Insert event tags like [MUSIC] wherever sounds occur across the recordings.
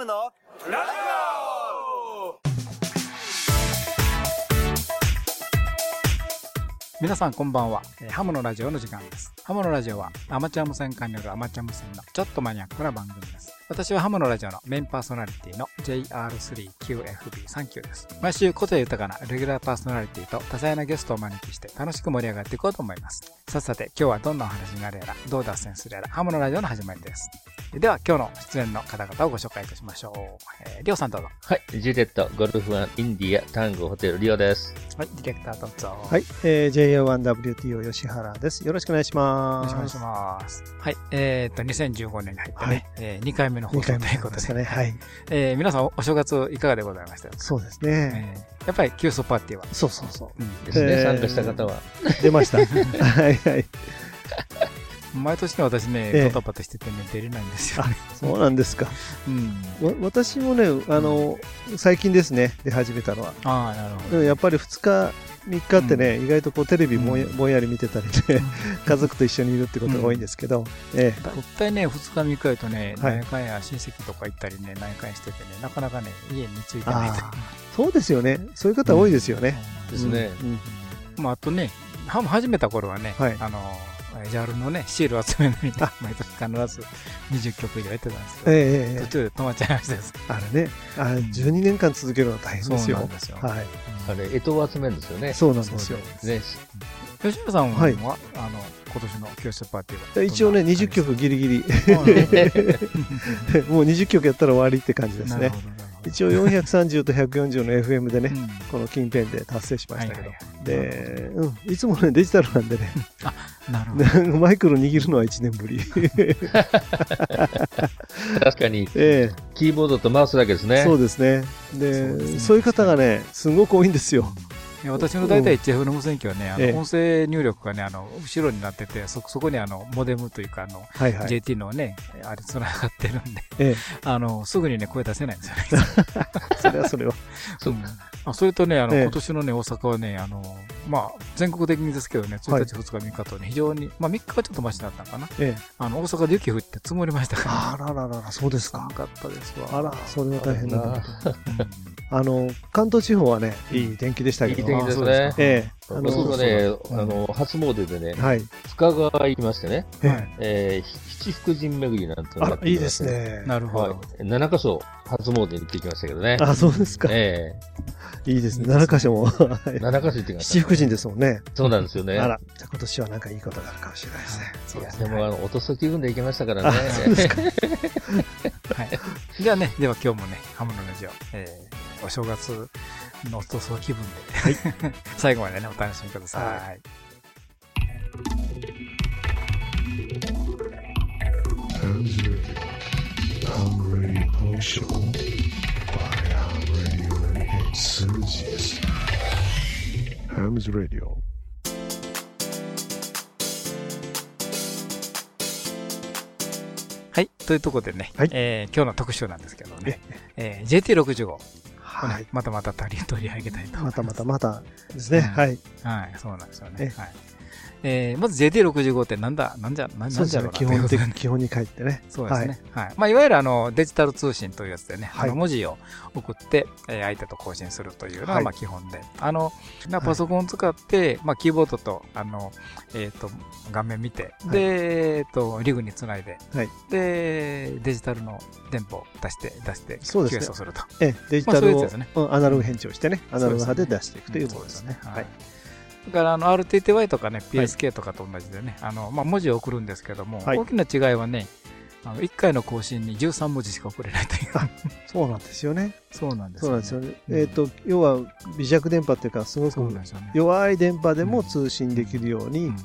ムのラジオ皆さんこんばんは、えーハムのラジオの時間です。ハムのラジオはアマチュア無線化によるアマチュア無線のちょっとマニアックな番組です。私はハムのラジオのメインパーソナリティの JR3QFB39 です。毎週個性豊かなレギュラーパーソナリティと多彩なゲストをお招きして楽しく盛り上がっていこうと思います。さっさて今日はどんなお話になるやら、どう脱線するやら、ハムのラジオの始まりです。では今日の出演の方々をご紹介いたしましょう。えー、りょうさんどうぞ。はい。ジュレット、ゴルフワン、インディア、タンゴ、ホテル、リオです。はい、ディレクターどうぞ。はい、えー、JO1WTO 吉原です。よろしくお願いしよます。ろしくお願いします。はい。えっ、と、2015年に入ってね、え2回目の放2送回目ということで。ですかね。はい。えー皆さんおお正月いかがでございました？か、そうですね。えーやっぱりキューソパーティーは。そうそうそうんですね、えー参加した方は。う。出ました。は [LAUGHS] いはい。毎年ね、私ね、ええドタバタしててね、出れないんですよね。そうなんですか。うん。わ私もね、あの、最近ですね、出始めたのは。ああ、なるほど。うんやっぱり2日、3日ってね、意外とこうテレビぼんやうんぼんやり見てたりね、家族と一緒にいるってことが多いんですけど、ええだいたいね、2日3日やとね、はい何やかんや親戚とか行ったりね、何やかんやしててね、なかなかね、家に着いてないそうですよね。そういう方多いですよね。ですね。まあ、あとね、ハム始めた頃はね、はいあの、ジャールのね、シール集めるのに、[LAUGHS] 毎年必ず20曲以上やってたんですけど、えええええ途中で止まっちゃいましたです。えあれね、あ12年間続けるのは大変ですよ。そうなんですよはい。あれ、干支を集めるんですよね。そうなんですよ。ね。吉野さんは、はいあの、今年の教室パーティーは一応ね、どんな20曲ギリギリ、[LAUGHS] もう20曲やったら終わりって感じですねなるほ。どなるほど一応430と140の FM でね、うんこの近辺で達成しましたけど。はいはいはいで、うん、いつもね、デジタルなんでね、[LAUGHS] なるほど。マイクロ握るのは1年ぶり。確かに、えキーボードとマウスだけですね。えそうですね。そうで、ですねそういう方がね、すごく多いんですよ。私の大体 HF の無線機はね、あのええ音声入力がね、あの後ろになってて、そそこにあのモデムというかあの、はいはい。JT のね、あれ繋がってるんで、ええ、あのすぐにね、声出せないんですよね。[LAUGHS] それはそれは。そううんあそれとね、あの、ええ今年のね、大阪はね、あの、まあ、全国的にですけどね、1日、2日、3日とね、非常に、まあ、3日はちょっとマシだったのかな。ええ。あの、大阪で雪降って積もりましたから、あらららら、そうですか寒。かったですわ。あら、それは大変だな。うんあの、関東地方はね、いい天気でしたけど。いい天気ですねあそうです。かええ。あ僕もね、あの、初詣でね、はい。深川行きましてね、えはいえー、七福神巡りなんてのをやっ、てあいいですね。なるほど。はい。7箇所、初詣に行ってきましたけどね。あ、そうですか。えいい。いいですね7箇所も。はいえ7箇所行ってきました。七福神ですもんね。そうなんですよね。あら、じゃあ今年はなんかいいことがあるかもしれないですね。そうですね。でも、あの、落とす気分で行きましたからね。[LAUGHS] はい。じゃあね、では今日もね、ハムのラジオ、えー、お正月のお塗装気分で、[LAUGHS] 最後までね、お楽しみください。は Radio Show. By Ham Radio Enthusiast. Ham's Radio. はい。というところでね、はいえー今日の特集なんですけどね、えー JT65、これはい。またまた取り上げたいとま。たまたまたですね。うんはい。はい、そうなんですよね。えはい。えーまず JT65 ってなんだ、なんじゃ、なんじゃろうな。基本的基本に帰ってね。そうですね。はい。まあ、いわゆるあの、デジタル通信というやつでね、はい。あの文字を送って、えー相手と交信するというのが、はい。まあ、基本で。あの、まあはい。パソコンを使って、まあ、キーボードと、あの、えっ、と、画面見て、はい。で、えっ、と、リグにつないで、はい。で、デジタルの電波を出して、出して、そうですね。QS をすると。ええ、デジタまあそういうルをね。うんアナログ変調してね、アナログ派で出していくということですね。ははい。い。だから、あの、RTTY とかね、PSK とかと同じでね、あの、まあ、文字を送るんですけども、はい大きな違いはね、あの、1回の更新に13文字しか送れないという。[LAUGHS] そうなんですよね。そうなんですよね。えっと、要は微弱電波っていうか、すごく。弱い電波でも通信できるようにうん、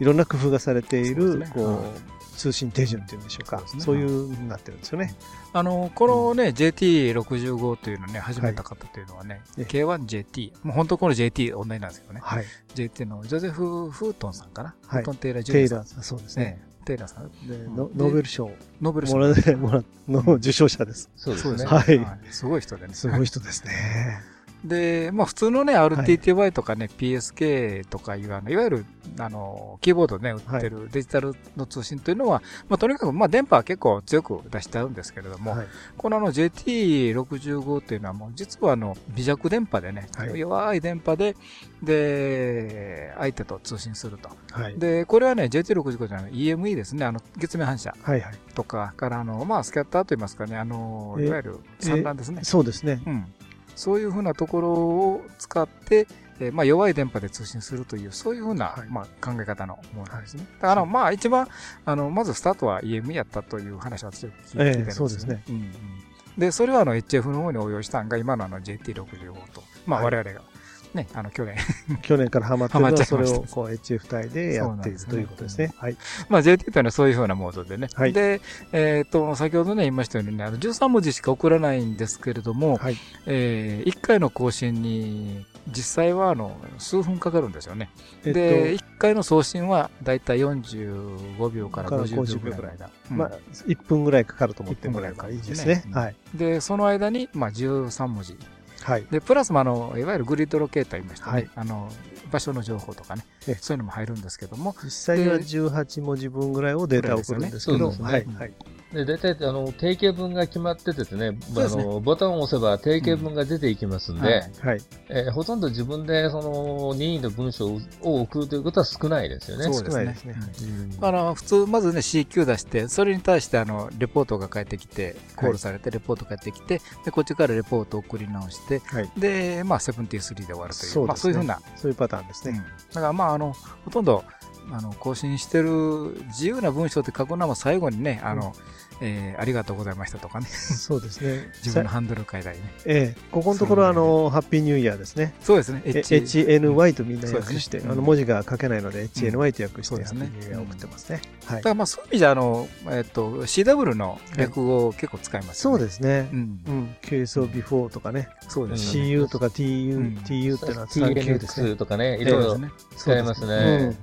いろんな工夫がされているねはこう、通信手順っていうんでしょうかそう。ねいうふうになってるんですよね。あの、このね、JT65 というのをね、始めた方というのはね、ええ K1JT、もう本当この JT 同じなんですけどね、はい。JT のジョゼフ・フートンさんかな、はいフートン・テイラー・ジュニアさんそうですね。ね、テイラーさん、でノーベル賞ノーベル賞の受賞者です。そうですね。はいすごい人でね。すごい人ですね。で、まあ普通のね、RTTY とかね、PSK とかいう、あの、いわゆる、あの、キーボードでね、売ってるデジタルの通信というのは、まあとにかく、まあ電波は結構強く出しちゃうんですけれども、はいこのあの JT65 っていうのはもう実はあの微弱電波でね、はい弱い電波で、で、相手と通信すると。はい。で、これはね、JT65 じゃない、EME ですね、あの、月面反射はいはい。とかから、あの、まあ、スキャッターといいますかね、あの、えいわゆる散乱ですね。そうですね。うん。そういうふうなところを使って、えーまあ、弱い電波で通信するという、そういうふうな、はい。まあ、考え方のものなんですね。だから、まあ、一番、あの、まずスタートは EME やったという話を私は聞いて聞いてるんええですよそうですね。うんうん。で、それはあの HF の方に応用したのが今のあの JT65 と、まあはい。我々がね、あの去年、[LAUGHS] 去年からハマってるのそれをこう HF 帯でやっているということですね。はい。まあ JT というのはそういうふうなモードでね。はいで、えっ、と、先ほどね言いましたようにね、あの13文字しか送らないんですけれども、はい。え1回の更新に実際はあの数分かかるんですよね。えっで、1回の送信はだいたい45秒からから50秒ぐらいだ。と、うんまあ、1分ぐらいかかると思ってもらえばいいですね。1分ぐらはいい。で、その間に、まあ、13文字。はい。で、プラスもあの、いわゆるグリッドロケーター言いましたね。はい。あの、場所の情報とかね。ええ、そういうのも入るんですけども、実際には18文字分ぐらいをデータを送るんですけど、ね。はい。で、大体、あの、定型文が決まっててですね、ねあの、ボタンを押せば定型文が出ていきますんで、はいはい。えーほとんど自分で、その、任意の文章を送るということは少ないですよね。そうですね少ないですね。うんあの普通、まずね、CQ 出して、それに対してあのレポートが返ってきて、コールされて、レポート返ってきて、でこっちからレポートを送り直して、はい。で、まあ、73で終わるという、そうですねまあ、そういうふうな、そういうパターンですうんね。だからまあ、あのほとんどあの更新してる自由な文章って書くのも最後にね、あのえーありがとうございましたとかね、そうですね。[LAUGHS] 自分のハンドル書いたりね。ええ、ここのところ、あの、ハッピーニューイヤーですね。そうですね、HNY とみんな訳して、うんあの文字が書けないので、HNY と訳して、ハッピそうですねーニューイヤーを送ってますね。はいだか。らまあそういう意味じゃあの、えっと CW の略語を結構使いますよね。そうですねう。んう、ん。Of before とかね、そうですね。CU とか TU、うん TU っていうのは3級ですね。とかね、いろいろそうですね。使えますうねん。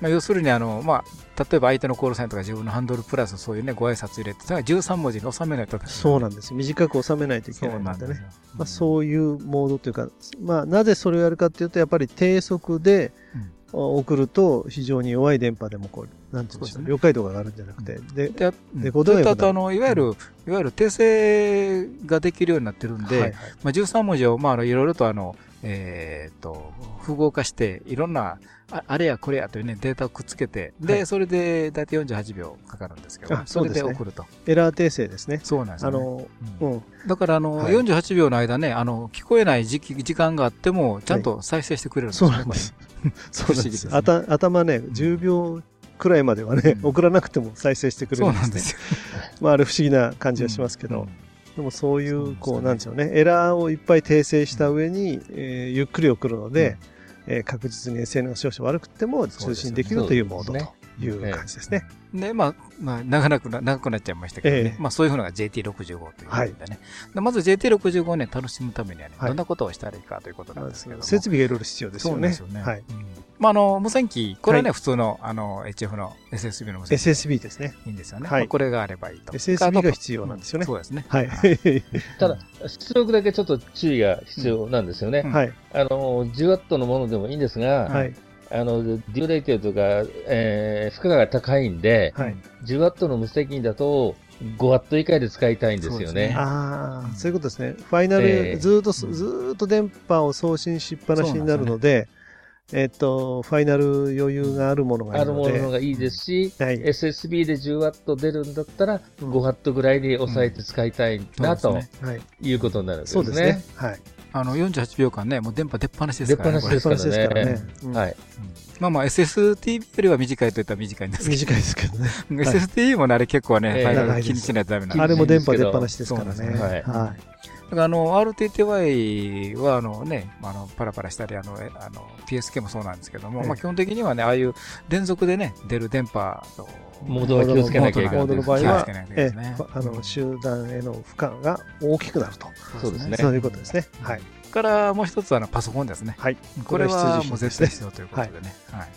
まあ、要するにあの、まあ、例えば相手のコールサインとか自分のハンドルプラスそういうね、ご挨拶入れて、それが13文字に収めないと。そうなんです。短く収めないといけそうないのでね。なんですよ。まあ、そういうモードというか、まあ、なぜそれをやるかっていうと、やっぱり低速でうん送ると非常に弱い電波でもこう、なんていうんでしょう、了解度が上がるんじゃなくて、で、で、うんレコードが良くなるそれとあの、いわゆる、いわゆる訂正ができるようになってるんで、はいはいまあ、13文字を、まあ、あのいろいろとあの、えー、と、符号化して、いろんな、ああれやこれやというね、データをくっつけて、で、はいそれで大体48秒かかるんですけど、あそれで送ると。エラー訂正ですね。そうなんですよ、ね。あの、ううんん。だから、あの、はい48秒の間ね、あの、聞こえない時期、時間があっても、ちゃんと再生してくれるんですよね、そうなんです。[LAUGHS] そうなんで。す頭ね、10秒くらいまではね、うん送らなくても再生してくこれ。れるでね。そうんなんですすよ。[LAUGHS] まあ、あれ不思議な感じがしますけど、でもそういう、こう、なんでしょうね、エラーをいっぱい訂正した上に、えーゆっくり送るので、えー確実に SN が少々悪くても通信できるというモードという感じですね。で、まあ、まあ、長くな、長くなっちゃいましたけどね。ええまあ、そういうふうなのが JT65 ということでね。でまず JT65 をね、楽しむためにはね、はいどんなことをしたらいいかということなんですけども。設備がいろいろ必要ですよねそうですよ。ね。はい。うんまあ、あの、無線機、これはね、はい普通の、あの、HF の SSB の無線機 SSB ですね。いいんですよね。はいまあこれがあればいいと。SSB が必要なんですよねそうですね。はい。ただ、出力だけちょっと注意が必要なんですよね。うんはい。あの、10ワットのものでもいいんですが、はい。あの、デュレイティとか、えー、負荷が高いんで、はい。10ワットの無線機だと、5ワット以下で使いたいんですよねそうですね。ああ、そういうことですね。ファイナル、ええずーっとす、ずーっと電波を送信しっぱなしになるので、えっと、ファイナル余裕があるものがいあるもるのがいいですし、はい。SSB で10ワット出るんだったら、うん5ワットぐらいに抑えて使いたいな、とい。いうことになるわけそうでね。ですすね。はい。あの、48秒間ね、もう電波出っ放しですからね。出っ放しですこれからね。はい。うんまあまあ、SSTV よりは短いといったら短いんですけど。短いですけどね。SSTV もね、あれ結構ね、気にしないとダメなんで。あれも電波出っ放しですからね。そうですねはだからあの、RTTY はあのね、あの、パラパラしたり、あの、えあの PSK もそうなんですけども、ええまあ基本的にはね、ああいう連続でね、出る電波のモードは気をつけなきゃいけないモードの場合は。あの、集団への負荷が大きくなると。そうですねそういうことですね。はい。からもう一つはあのパソコンですね。はい。これはもう絶対必要ということでね。はい。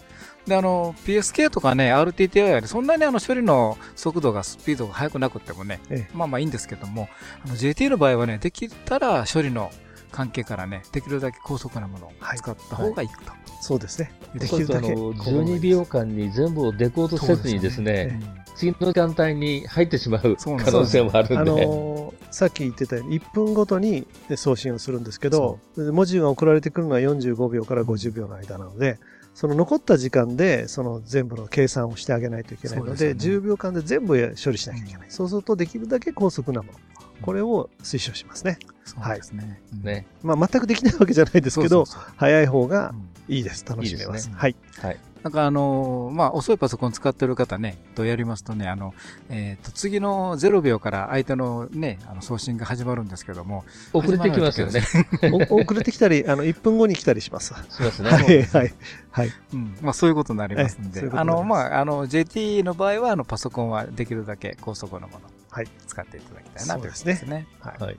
で、あの、PSK とかね、RTTI はねそんなにあの処理の速度が、スピードが速くなくてもね、えまあまあいいんですけども、あの JT の場合はね、できたら処理の関係からね、できるだけ高速なものを使った方がいいと。そうですね。できるだけ。するとあの12秒間に全部をデコードせずにですね、次の時間帯に入ってしまう可能性もあるあんで、のーさっき言ってたように1分ごとに送信をするんですけど文字が送られてくるのは45秒から50秒の間なのでその残った時間でその全部の計算をしてあげないといけないのででね。10秒間で全部処理しなきゃいけない、そうするとできるだけ高速なものこれを推奨しますね、そうですね。まあ、全くできないわけじゃないですけどそうそうそう。早い方がうんいいです。楽しめます。いいですね。はい。はい。なんかあのーまあ、遅いパソコン使ってる方ね、とやりますとね、あの、えっ、と、次の0秒から相手のね、あの送信が始まるんですけども、遅れてきますよね。[LAUGHS] お遅れてきたりあの1分後に来たりします。しますね。はいはいはい。うん、まあそういうことになりますんで、ういうあの、まあ、あの、JT の場合は、あの、パソコンはできるだけ高速のもの。をはい使っていただきたいなということでですすね。はいはい。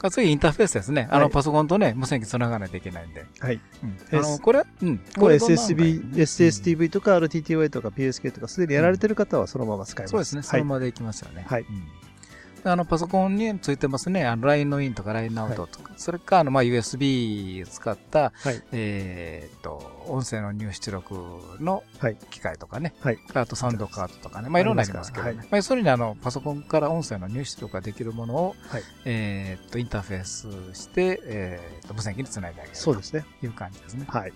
か次、インターフェースですね。あの、はいパソコンとね、無線機つながないといけないんで。はいうん。あの、これ、うん。もうれ SSB、SSTV とか RTTY とか PSK とかすでにやられてる方はそのまま使います。そうですね。そはい。のままでいきますよね。はいうんあの、パソコンについてますね。あの、LINE のインとか LINE アウトとか、それか、あの、まあ、USB 使った、はいえーっと、音声の入出力のはい機械とかね。はいあと、サウンドカードとかね。まあ、いろんなありますけどね。ますまあ、それにあの、パソコンから音声の入出力ができるものを、はいえーっと、インターフェースして、えーっと、無線機につないであげるそうですね。という感じですね。はい。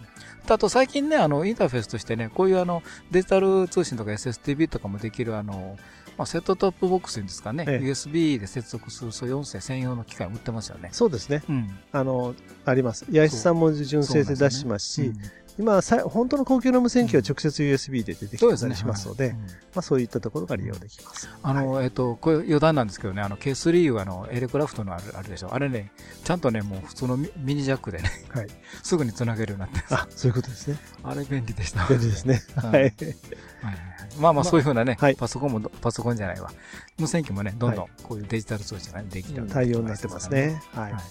あと最近ね、あの、インターフェースとしてね、こういうあの、デジタル通信とか SSTV とかもできるあの、まあ、セットトップボックスですかね、ええ USB で接続するそういう音声専用の機械も売ってますよね。そうですね。うん。あの、あります。八重洲さんも純正で出してますし、今さ、本当の高級な無線機は直接 USB で出てきた。りしますので、はいうんまあそういったところが利用できます。あの、えっと、これ余談なんですけどね、あの、K3 はあの、エレクラフトのあるあるでしょ。あれね、ちゃんとね、もう普通のミミニジャックでね、はい。すぐにつなげるようになってあ、そういうことですね。あれ便利でした。便利ですね。はいまあまあそういうふうなね、はいパソコンもど、パソコンじゃないわ。無線機もね、どんどんこういうデジタル通信がねできるようになって対応になってますね。はいはい。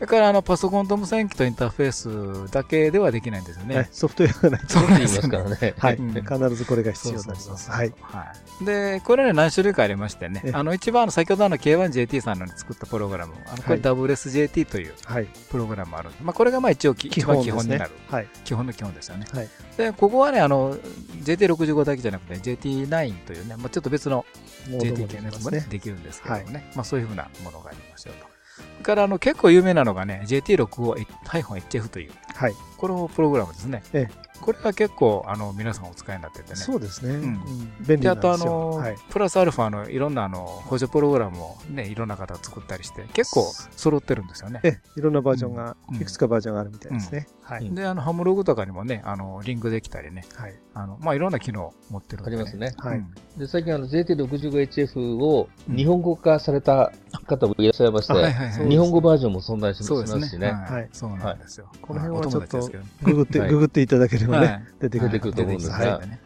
だからあのパソコンと無線機とインターフェースだけではできないんですよね。はいソフトウェアがないと。そうなんです。からね。はい。うん必ずこれが必要になります。はい。はい。で、これね、何種類かありましてねえ、あの、一番あの、先ほどあの K1JT さんの作ったプログラム、あの、これはい WSJT というはい。プログラムあるんで、まあ、これがまあ一応き一番基本になる。はい。基本の基本ですよね。はい。で、ここはね、あの、JT65 だけじゃなくて JT9 というね、まあ、ちょっと別の JT 系のやつもね。できるんですけどもね、まあそういうふうなものがありますよと。からあの結構有名なのがね、JT65-HF という、はい。このプログラムですね。えこれは結構あの皆さんお使いになっててね。そうですね。んうん便利で、あとあなんですよ。の、はい。プラスアルファのいろんなあの補助プログラムをね、いろんな方が作ったりして、結構揃ってるんですよね。ええ、いろんなバージョンが、うんいくつかバージョンがあるみたいですね。はい。うんで、あの、ハムログとかにもね、あの、リンクできたりね、はい。あの、まあ、いろんな機能を持ってるんで、あります。ね。はい。うん。で、最近あの JT65HF を日本語化された方もいらっしゃいまして、あはいはいはい。日本語バージョンも存在しそうですね。ますしね。はい。はい。そうなんですよ。この辺はちょっとお友達ですけどね。ググって、はい。ググっていただければね、はい。出てくる。出てくると思うんですがはい。はい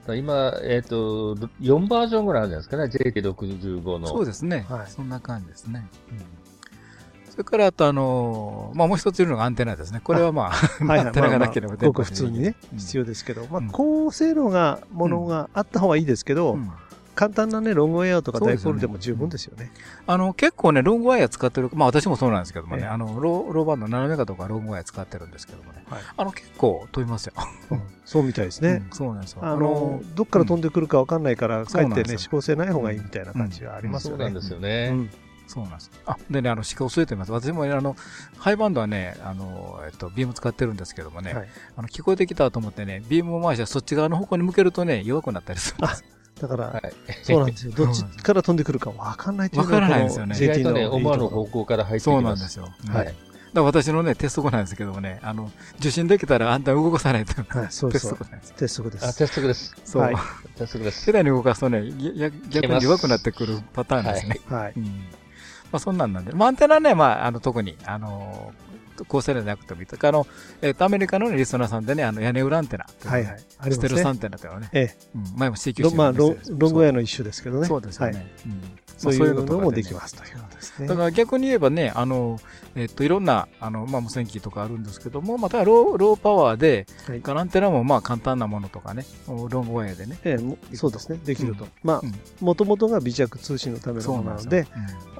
だから今、えっ、と、4バージョンぐらいあるんじゃないですかね、JT65 の。そうですね、はい。そんな感じですね。うん。それから、あと、あのーまあ、もう一ついるのがアンテナですね。これはまあ、アンテナがなければごく普通にね、必要でですけど、まあうん、高性能が、ものがあった方がいいですけど、簡単なね、ロングウェアとかダイポールでも十分ですよね。あの、結構ね、ロングワイヤー使ってる、まあ私もそうなんですけどもね、ええ。あの、ロー、ローバンド7メガとかロングワイヤー使ってるんですけどもね、はい。あの、結構飛びますよ。うん。そうみたいですね。うんそうなんですよ。あの、どっから飛んでくるかわかんないから、かえってね、指向性ない方がいいみたいな感じはありますよね。そうなんで。すようね。んそうなんです。あ、でね、あの、鹿を据えてます。私もね、あの、ハイバンドはね、あの、えっと、ビーム使ってるんですけどもね、はいあの、聞こえてきたと思ってね、ビームを回してそっち側の方向に向けるとね、弱くなったりするんです。だから、はい。そうなんですよ。[LAUGHS] どっちから飛んでくるかわかんないっていうのがわからないですよね意 JT の外とね、思わぬ方向から入ってきそうます。なんですよ。はいだから私のね、鉄則なんですけどもね、あの、受信できたらあんた動かさないと。ろ。はい、そう鉄そう。則なんですよ。あ、鉄則です。鉄則です。そう。はい鉄則です世。[LAUGHS] 代に動かすとね、やや逆に弱くなってくるパターンですね。はい。うん。まあそんなんなんで。まあアンテナね、まあ、あの、特に、あの、高性能でなくてもいいとか、あの、えっ、と、アメリカのねリスナーさんでね、あの、屋根裏アンテナ。はいはい。ステルスアンテナというのはね、ええ。うん、前も指摘してロまあ、ロングウェアのの一種ですけどね。そうですよね。はいうんそういうのもできす。ますということですね。だから逆に言えばね、あの、えっと、いろんな、あの、まあ、無線機とかあるんですけども、またロー、ローパワーで、はいアンテナもまあ簡単なものとかね、ロングワイヤーでね。ええもそうですね。できるとうん。まあうん、もともとが微弱通信のためのものなので。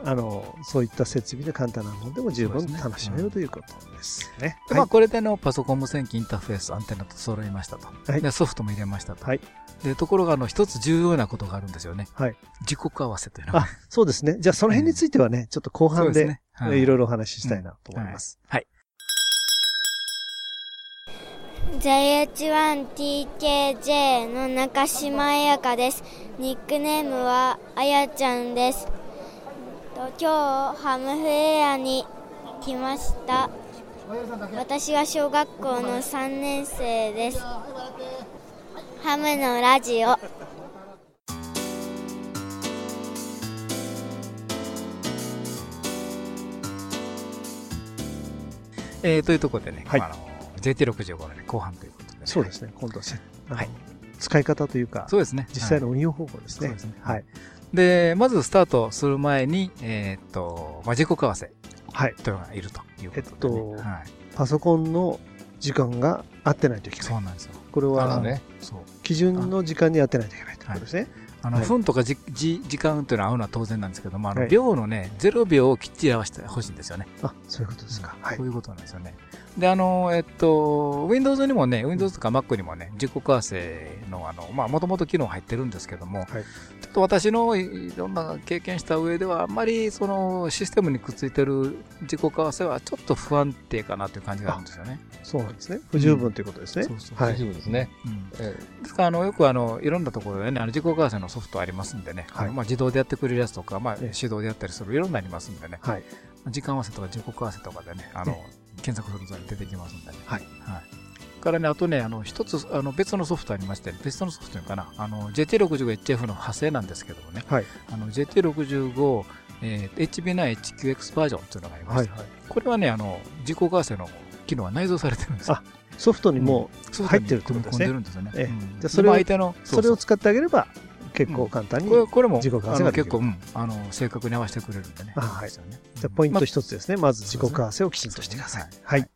あの、そういった設備で簡単なものでも十分楽しめるということですね。でまあ、これでのパソコン無線機インターフェース、アンテナと揃いましたと。はいでソフトも入れましたと。はいでところが、あの、一つ重要なことがあるんですよね。はい。時刻合わせというのがあ、そうですね。じゃあその辺についてはね、ちょっと後半で、ねはいいろいろお話ししたいなと思います。はい。JH1TKJ の中島彩香です。ニックネームはあやちゃんです。と今日ハムフェアに来ました。私は小学校の3年生です。ハムのラジオ。えーというところでね、はいあの JT65 の、ね、後半ということで、ね。そうですね。今度ははい使い方というか、そうですね。実際のはい運用方法ですね。そうですねはい。で、まずスタートする前に、えーっと、まあ、時刻合わせはい。というのがいるということで、ね。えっとはい。パソコンの時間が合ってないといけない。そうなんですよ。これあはの、ね。基準の時間に合ってないといけないということですね。あの、はい分とかじじ時間というのは合うのは当然なんですけども、あの、はい秒のね、0秒をきっちり合わせてほしいんですよね。あ、そういうことですか。はいそう。いうことなんですよね。で、あの、えっと、Windows にもね、Windows とか Mac にもね、時刻合わせの、あの、まあ、もともと機能入ってるんですけども、はい。ちょっと私のいろんな経験した上では、あんまりそのシステムにくっついてる時刻合わせはちょっと不安定かなという感じがあるんですよね。そうなんですね。不十分ということですね。そうそうはい。大丈夫ですね。うん。えですから、あの、よくあの、いろんなところでね、あの、時刻合わせのソフトありますんでね、はい。まあ、自動でやってくれるやつとか、まあ、ええ。手動でやったりする、いろんなありますんでね、はい。時間合わせとか時刻合わせとかでね、あの、検索すると出てきますんでね。はい。はい。からね、あとね、あの、一つ、あの、別のソフトありまして、別のソフトというのかな、あの、JT65HF の派生なんですけどもね、はい。あの、JT65、えー HB9HQX バージョンというのがありまして、はい。はい。これはね、あの、時刻合わせの機能が内蔵されてるんですよ。あソフトにもソフトに入ってるってことですね込んでるんですよね。ええうんじゃあそれそれをう使ってあげれば、結構簡単に。これこれも時刻合わあせができるの結構、うん、あの正確に合わせてくれるんでね。あはいいいですよねじゃあポイントま一つですね。まず時刻合わせをきちんとしてください。はい。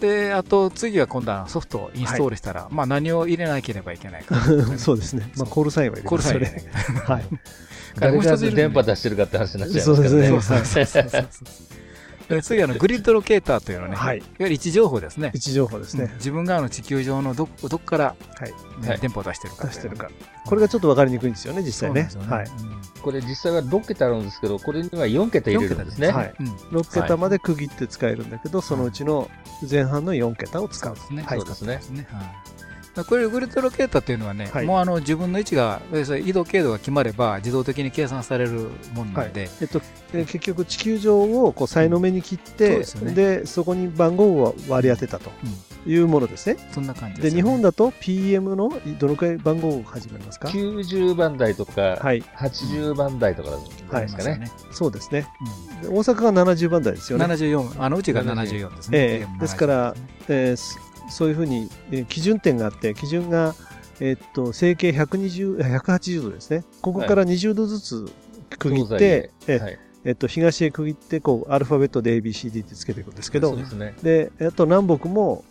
で、あと次は今度はソフトをインストールしたら、まあ何を入れなければいけないか。[LAUGHS] そうですね。まあ、コールサインは入れコールますよサイン入れないけない。はい。[LAUGHS] 誰がもう一ついる電波出してるかって話になっちゃいますからね。そうそうそうそう [LAUGHS] そうで次はあのグリッドロケーターというのね、はいいわゆる位置情報ですね。位置情報ですねうん。自分があの地球上のどどこから、はい。ねはい電波を出してるかという出してるか。これがちょっとわかりにくいんですよね、実際ね。はい。うんこれ実際は6桁あるんですけど、これには4桁入れるんですね。はいうん6桁まで区切って使えるんだけど、そのうちの前半の4桁を使う。ですね。はいそうですね。はいこれグリッドロケーターというのはね、はいもうあの自分の位置が、要するに移動経度が決まれば自動的に計算されるもんなんで、えっと、えー結局地球上をこう、さいの目に切っそうてですよ、ねで、そこに番号を割り当てたというものですね。そんな感じで、ね、日本だと PM のどのくらい番号を始めますか？90番台とか、はい。80番台とかですかね。ね。そうですね。うんで大阪が70番台ですよね。74、あのうちが74ですね。ええ PM ですからえーすそういうふうに、えー基準点があって、基準が、えーっと、整形120、えー180度ですね。ここから20度ずつ区切って、はい。えーっと、東へ区切って、こう、アルファベットで ABCD ってつけていくんですけどで、すね。で、あと南北も、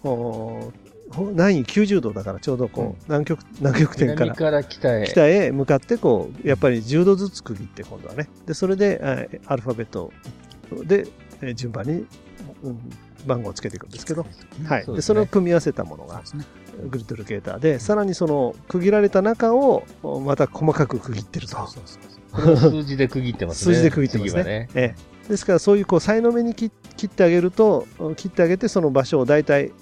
南緯90度だからちょうどこう、南極、南極点から北へ。向かってこうやっぱり10度ずつ区切って今度はねでそれであアルファベットでえー順番に、うん番号をつけていくんですけど、はいそねでそれを組み合わせたものが。グリッドロケーターでさらにその区切られた中をおまた細かく区切ってるとそうそうそうこれ数字で区切ってますね。数字で区切ってますねね。ええですからそういうこうさいの目に切切ってあげると切ってあげてその場所を大体ね。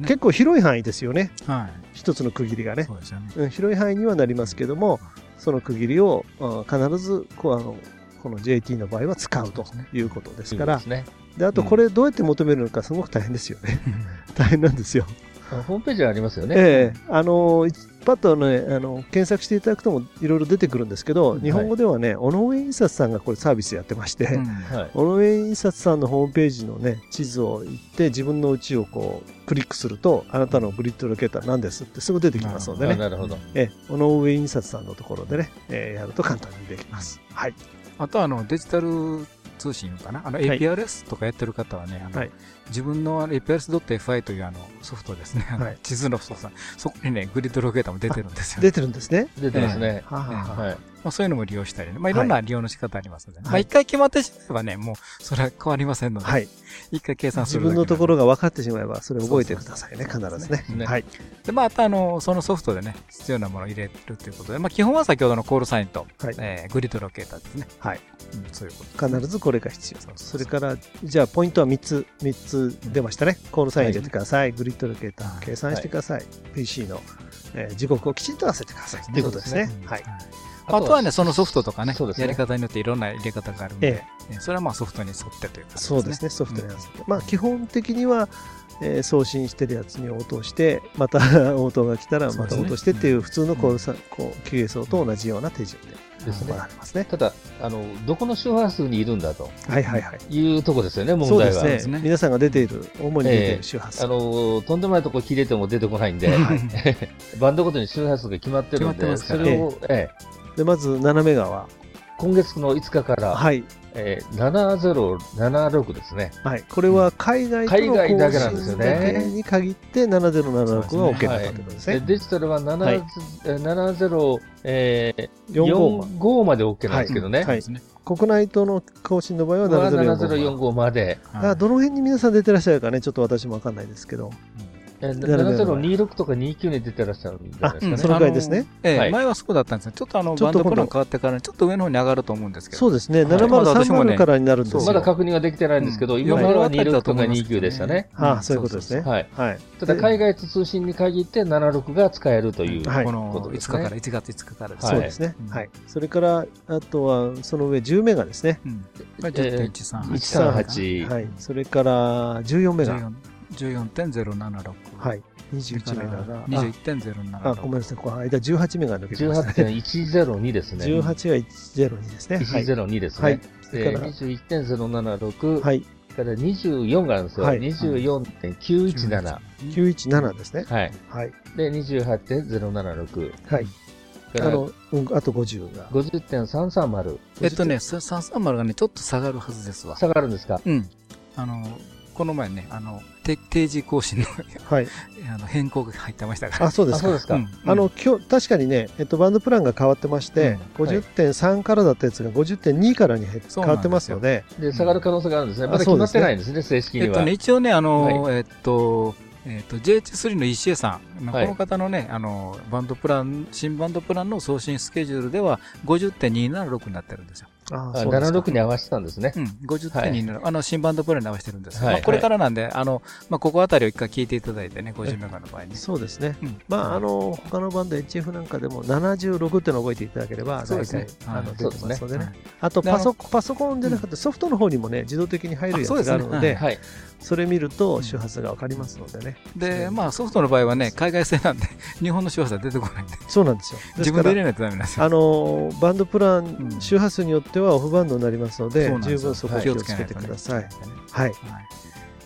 結構広い範囲ですよねはい。一つの区切りがねね。うん広い範囲にはなりますけども、その区切りをあ必ずこうあのこの JT の場合は使うということですからそうです、ね。であとこれどうやって求めるのかすごく大変ですよね。[LAUGHS] 大変なんですよ。あホームページはありますよね。ええあのいパッとねあの検索していただくともいろいろ出てくるんですけど、うん日本語ではね、尾上印刷さんがこれサービスやってまして、うんはい。尾上印刷さんのホームページのね地図を行って自分のうちをこうクリックするとあなたのブリッドロケーター何ですってすぐ出てきますのでね。あなるほど。ええ、尾上印刷さんのところでね、えーやると簡単にできます。はい。あとはあのデジタル通信かな？あのい APRS とかやってる方はね、あのはい自分の APRS.fi というあのソフトですね、はい地図のソフトそこにね、グリッドロケーターも出てるんですよ、ね。出てるんですね。出てますね。はい。ままあそういうのも利用したりね。まあいろんな利用の仕方ありますので、ね、まあ一回決まってしまえばね、もうそれは変わりませんので、はい。一回計算す自るだけ分のところが分かってしまえば、それを覚えてくださいね、必ずね。ねはい。で、まあ、あとあの、そのソフトでね、必要なものを入れるということで、まあ基本は先ほどのコールサインと、はいえーグリッドロケーターですね。はい。うん、そういうこと。必ずこれが必要。それから、じゃあ、ポイントは3つ、3つ出ましたね。コールサイン入れてください。グリッドロケーター、計算してください。PC の、えー時刻をきちんと合わせてください。ということですね。はい。あとはね、そのソフトとかねねやり方によっていろんな入れ方があるんで、ええそれはまあソフトに沿ってという感じですね。そうですね、ソフトに合わせて。まあ、基本的には、えー送信してるやつに応答して、また [LAUGHS] 応答が来たらまた応答してっていう普通のコールさ、こう、QSO と同じような手順でですね。ただ、あの、どこの周波数にいるんだとはいはいはい。いうとこですよね、問そう題は。ですね。すね皆さんが出ている、主に出ている周波数。あの、とんでもないとこ切れても出てこないんで、[LAUGHS] バンドごとに周波数が決まってるんで、それを、ええで、まず、7メガは、今月の5日から、はい。えー7076ですね。はい。これは海外海外だけなんですよねに限って7076が OK だったということですでね。デジタルは7、はいえー70、えー、45 45まで OK なんですけどね。はい。国内との更新の場合はは7045。7045まで、だからどの辺に皆さん出てらっしゃるかね、ちょっと私もわかんないですけど。えー70 7026とか29に出てらっしゃるんじゃないですかね。そのぐらいですね。ええはい前はそうだったんですよ。ちょっとあの、ちょっとバンドプラン変わってから、ちょっと上の方に上がると思うんですけど。そうですね。いまだ私もね7030からになるんですよ。まだ確認はできてないんですけど、うん今までは四26とか29でしたね。ああ、そういうことですね。はい。はい。ただ、海外通信に限って76が使えるという。はいこの5ことですね日から、1月5日からですね。そうですねうん。はい。それから、あとは、その上10メガですね。うん。これ10.138。138。はい。それから、14メガ。14 14.076。はい。21メガが。あ21.076。あ、ごめんなさい。ここ間18メガ抜けてましたね。18.102ですね。18が102ですね。はい。102ですはいそれから21.076、はい。から24があるんですよ。はい24.917。917ですね。はい。はい。で、28.076。はい。あの、うん、あと50が。50.330。えっとね、330がね、ちょっと下がるはずですわ。下がるんですか？うん。あの、この前ね、あの、て定時更新のはい。[LAUGHS] あの変更が入ってましたから。あ、そうであ、すかそうで。すか。うんあの、今日、確かにね、えっと、バンドプランが変わってまして、うんはい50.3からだったやつが50.2からに変わってますので、で、下がる可能性があるんですね。あまだ決まってないんですね、正式にはえっとね、。一応ね、あの、はえっと、えっと、JH3 の石江さん、はいこの方のね、あの、バンドプラン、新バンドプランの送信スケジュールでは50.276になってるんですよ。ああそうですか76に合わせたんですね。うん、50.276、あの、新バンドプランに合わせてるんですよ。はいまあ、これからなんで、あの、まあ、ここあたりを一回聞いていただいてね、50メガの場合に。そうですね。うんまあ、あの、他のバンド HF なんかでも76っていうのを覚えていただければ、大体、はいあの、出てますのではねい。あと、パソパソコンじゃなくてソフトの方にもね、自動的に入るやつがあるので、はい。それ見ると周波数がわかりますのでね。で、まあ、ソフトの場合はね、海外製なんで、[LAUGHS] 日本の周波数は出てこないんで、そうなんですよ。自分で入れないとダメなんですよ。あの、バンドプラン、うん周波数によってはオフバンドになりますので十分そこを気をつけてください。はい。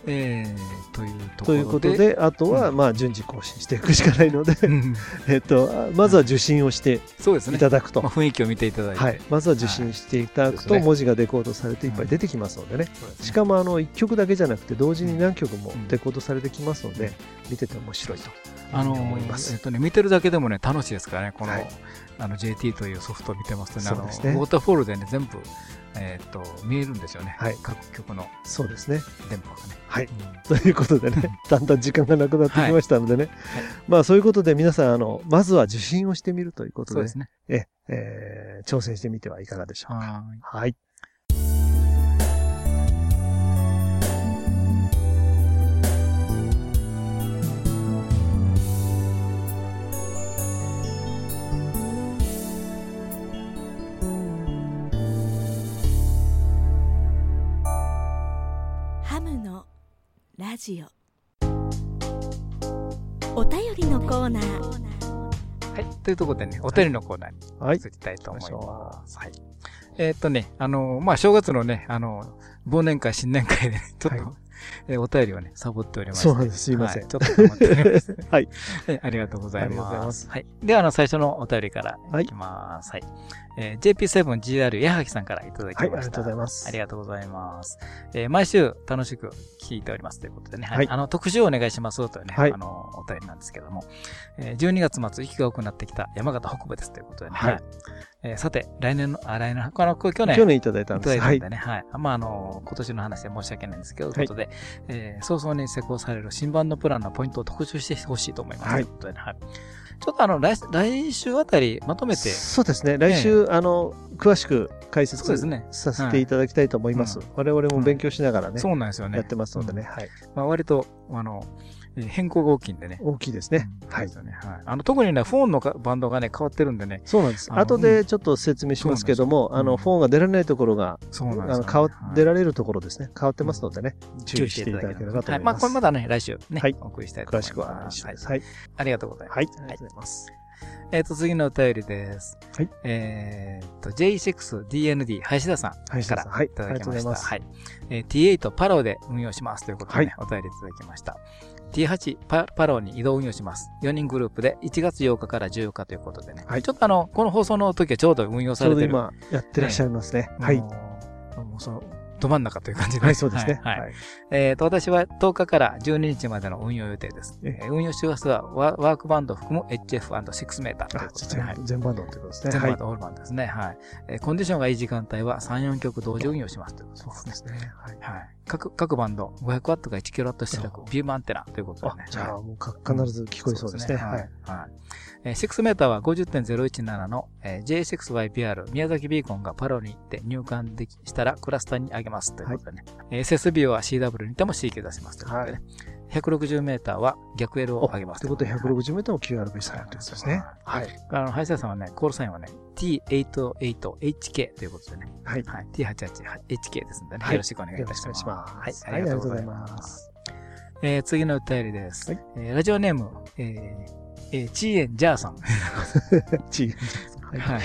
はい。えー、というと。ということで、あとは、まあ、順次更新していくしかないので、うん、[LAUGHS] えっと、あまずは受信をしてそうですね。いただくとまあ、。雰囲気を見ていただいて。はい。まずは受信していただくと、文字がデコードされていっぱい出てきますのでね。そうですねしかも、あの、1曲だけじゃなくて、同時に何曲もうんデコードされてきますので、見てて面白いと。あの思いますえっとね、見てるだけでもね、楽しいですからね、この、はいあの JT というソフトを見てますとね、あのそうですねウォーターフォールでね、全部、えっと見えるんですよね、はい各曲のそうですね。電波がね。はい。うんということでね、だんだん時間がなくなってきましたのでね。まあ、そういうことで皆さん、あの、まずは受信をしてみるということで、そうですね。え、えー挑戦してみてはいかがでしょうか。ははい。ラジオお便りのコーナーい。はい。というところでね、お便りのコーナーにはい。移りたいと思いまます。はい。えっとね、あの、まあ、正月のね、あの、忘年会、新年会でね、[LAUGHS] ちょっと、はいえーお便りをね、サボっておりまして。そうなんですすいませんはいちょっと溜まっております。[LAUGHS] はい。えありがとうございま。ますすはい。では、あの、最初のお便りからはいいきます。はい。えー JP7GR 矢垣さんからいただきました。はいありがとうございますありがとうございます。えー毎週楽しく聞いておりますということでね。はいあの、特集をお願いしますというね、はいあの、お便りなんですけども、えー12月末、息が多くなってきた山形北部ですということでね。はいえーさて、来年の、あ、来年の、この、去年、去年いただいたんです。はいいただいたんで。ね、はい。まあ、あの、今年の話で申し訳ないんですけど、ということで、えー早々に施行される新版のプランのポイントを特集してほしいと思います。はいということでねはい。ちょっとあの、来、来週あたりまとめて、そうですね。来週、あの、詳しく解説そうですねさせていただきたいと思います。はい我々も勉強しながらね、そうなんですよね。やってますのでね。うんはい。まあ、割と、あの、えー変更が大きいんでね。大きいですね。はい。あの、特にね、フォンのかバンドがね、変わってるんでね。そうなんです。後でちょっと説明しますけども、あの、フォンが出られないところが、そうなんです変わ、はい出られるところですね。変わってますのでね、注意していただければとはい。まあ、思います。これまだね、来週ね、はいお送りしたいと思います。詳しくは来週はいです。はい。ありがとうございます。はい。ありがとうございます。えっ、と、次のお便りです。はい。えっ、と、J6DND 林田さんからいいただきました。ありがとうございはい。えー T8 パロで運用しますということで、ねお便りいただきました。T8 パパロに移動運用します。4人グループで1月8日から14日ということでね。はいちょっとあの、この放送の時はちょうど運用ちょうどされてる。今やってらっしゃいますね。はい。もうその、ど真ん中という感じで。はい、そうですね。はい。はいはい。えーと、私は10日から12日までの運用予定です。ええー運用周波数はワワークバンドを含む HF&6 メーターというあことで、ね。はい全全バンドってことですね。はい全バン。ド、オールバンドですね。はい。えーコンディションがいい時間帯は3、4曲同時運用しますということそうですね。ですね。はい。はい。各、各バンド、500ワットが1キロワット出力、ビュームアンテナということでね。あ、じゃあもうか必ず聞こえそうですね。はい。。はいえー6メーターは50.017の、えー J6YPR 宮崎ビーコンがパロに行って入管できしたらクラスターに上げますということでね。えー SSB は CW にても CQ 出せますということでね。160メーターは逆 L を上げますということで、160メートルも QRV されるということですね。はい。あの、林田さんはね、コールサインはね、T88HK ということでね。はい。はい。T88HK ですんでね。はいよろしくお願いいたします。よろしくお願いしますはい。ありがとうございま。ますえー次のお便りです。はいえーラジオネーム、えーえーチーエンジャーさん。[LAUGHS] チーはい。はい。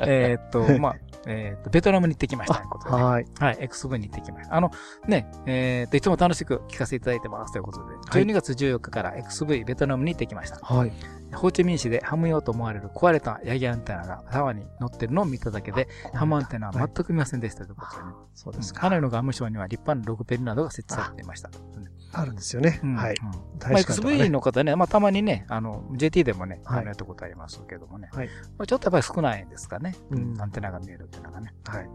えーっと、まあ、えーっと、ベトナムに行ってきましたということでね。はい。はい、XV に行ってきました。あの、ね、えーっと、いつも楽しく聞かせていただいてますということで、12月14日から XV ベトナムに行ってきました。はい。ホーチミン市でハム用と思われる壊れたヤギアンテナがタワーに乗ってるのを見ただけで、ハムアンテナは全く見ませんでしたということでね。そうですか。イのガムショーには立派なログペルなどが設置されていました。あるんですよね。うんはい。うんまあ、大使館とか XV ね。の方ね、まあ、たまにね、あの、JT でもね、はいやったことありますけどもね。はいまあちょっとやっぱり少ないんですかね。うんアンテナが見えるっていうのがね。はい。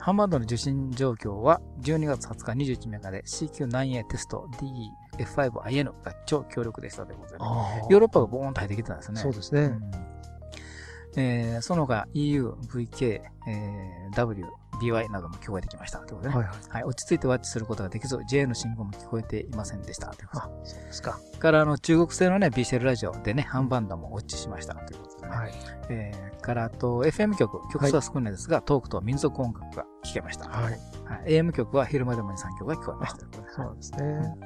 ハンバードの受信状況は、12月20日21メガで CQ9A テスト DF5IN が超強力でしたということでヨーロッパがボーンと入ってきてたんですね。そうですね。うんえーその他 EU、VK、えー W、BY なども聞こえてきましたということでね。はいはい。はい、落ち着いてワッチすることができず、JA の信号も聞こえていませんでしたということあ、そうですか。でから、あの、中国製のね、BCL ラジオでね、ハンバンドも落ちしましたということでね。はい。えーから、あと、FM 局、曲数は少ないですが、トークと民族音楽が聞けました。はい。はい、AM 局は昼間でもに3曲が聞こえました。そうですね。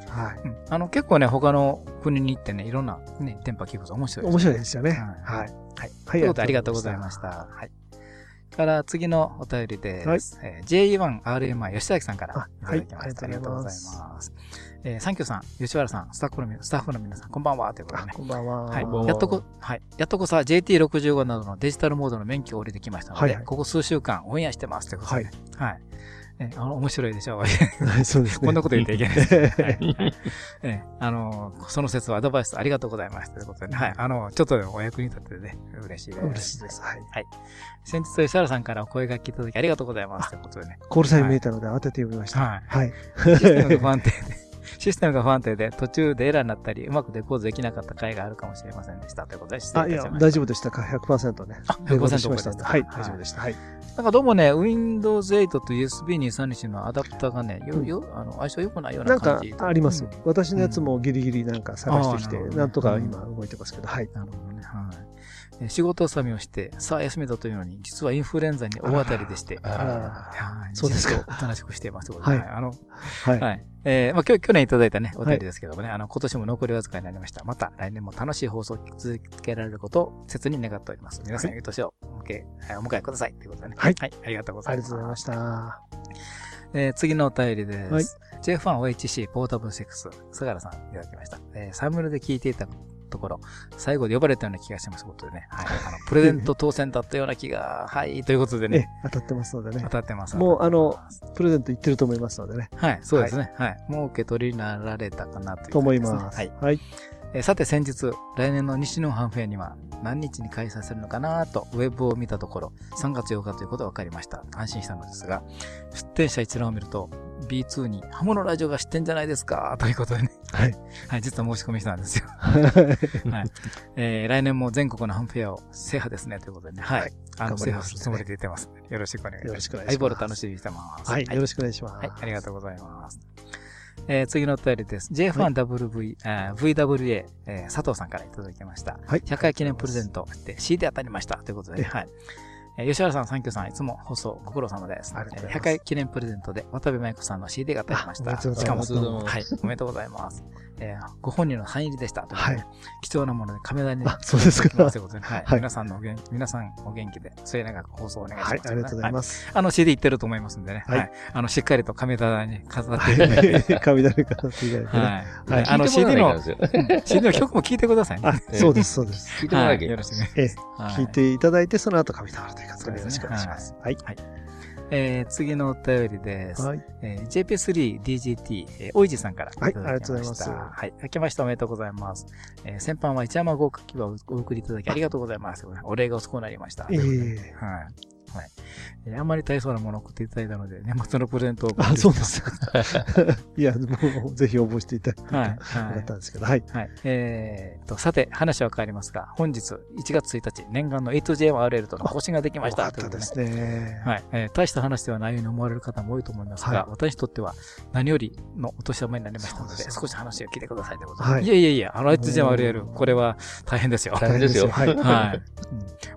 はい。うんあの、結構ね、他の国に行ってね、いろんなね、電波聞くと面白いです面白いですよね。はいはい。はい。はいということで、ありがとうございました。はい。から、次のお便りです。はいえー J1RMI 吉崎さんからあいただきました。はいありがとうございます。えー、サンキューさん、吉原さん、スタッフの皆スタッフの皆さん、こんばんは、ということでね。あこんばんは。はいやっとこ、はい。やっとこさ、JT65 などのデジタルモードの免許を降りてきましたので、はいはいここ数週間オンエアしてますということで、ね。はい。えーあの、面白いでしょ？う。はい。そうですね。[LAUGHS] こんなこと言っていけないです。[LAUGHS] はいはいええあの、その説はアドバイスありがとうございましたということでね、はい。あの、ちょっとでもお役に立ってね、嬉しいです。嬉しいです。はい。先日、吉原さんからお声がけいただきありがとうございますということでね。コールサイン見えたので当てて読みました。はい。はい。システムが不安定で、システムが不安定で途中でエラーになったり、うまくデコードできなかった回があるかもしれませんでしたということで失あ、いや礼いたしまし、た。大丈夫でしたか ?100% ね。あレコード100%しましたはい。大丈夫でした。はい。なんかどうもね、Windows 8と USB232 のアダプターがね、よ、よ、あの、相性良くないようなかなん感じ。ありますうん。私のやつもギリギリなんか探してきて、なんとか今動いてますけど、はい。なるほどね。はい。えー仕事納めをして、さあ休めたというのに、実はインフルエンザに大当たりでして、そうですかおとなしくしています。はいあの、はい。はい。えーまあ、今日、去年いただいたね、お便りですけどもね、あの、今年も残りわずかになりました。また来年も楽しい放送を続けられることを切に願っております。皆さん、はい年をお迎え、はいお迎えください。ということでね。はいはい。ありがとうござあいます。りがとうございました。えー次のお便りです。はい J1OHC ポータブル6、菅原さんいただきました。えーサムネで聞いていたところ、最後で呼ばれたような気がしますことでね。はい。あの、プレゼント当選だったような気が、[LAUGHS] はい、ということでえね、、当たってますのでね当。たってます。もうあのプレゼントいってると思いますのでね。はい、そうですね。はい。もう受け取りになられたかなというと思います。はい。はい。えーさて先日、来年の西日本ハンフェアには何日に開催されるのかなとウェブを見たところ、3月8日ということが分かりました。安心したのですが、出展者一覧を見ると、B2 にハモのラジオが出展じゃないですか？ということでね。はい。はい、実は申し込みしたんですよ。[LAUGHS] はい。えー来年も全国のハンフェアを制覇ですね、ということでね。はい。はいあの、制覇すするつもりで言ってます。よろしくお願いします。よろしくお願いしますハイボール楽しみにしてます。はい。よろしくお願いします。はい、ありがとうございます。えー次のお便りです。J1WV、あー VWA、えー佐藤さんからいただきました。はい100回記念プレゼントで CD 当たりました。ということで、えはい。えー吉原さん、サンキューさん、いつも放送ご苦労様です。ありがとうございますえー100回記念プレゼントで渡部舞子さんの CD が当たりました。あおめでとうございますしかもはい、おめでとうございます。えーご本人のサイン入りでした。とはい貴重なものでカメラにあそうですかということで、はい。[LAUGHS] はい皆さんのお元皆さんお元気で、末永く放送お願いします。はい。ありがとうございます。あの CD いってると思いますんでね。は。はいいあの、しっかりと亀棚に飾ってはいただいて。い。雷からっていただいてね。はい。はいあの CD の、CD の曲も聴いてくださいね。あ、そうです、そうです。聞いてもらわなきゃいけないよろしくね。ええ、はい聞いていただいて、その後、神俵という形でよろしくお願いします。はい。えー次のお便りです。はい。えー JP3DGT、えー、おいじさんからいただきました。はいありがとうございますはい。明けましておめでとうございます。えー先般は一山合格希望をお送りいただきありがとうございます。お礼が遅くなりました。ええはい。はい。えーあんまり大層なものを送っていただいたので、年末のプレゼントをあ、そうです。[LAUGHS] いや、もう、ぜひ応募していただいて、はい。はいったんですけど、はい。はい。えー、と、さて、話は変わりますが、本日1月1日、念願の 8JRL との更新ができました。よかったですね。はい、えー大した話ではないように思われる方も多いと思いますが、はい私にとっては何よりのお年玉になりましたので、で少し話を聞いてくださいということで。はいいやいやいや、あの 8JRL、これは大変ですよ。大変ですよ。はい。はい。うん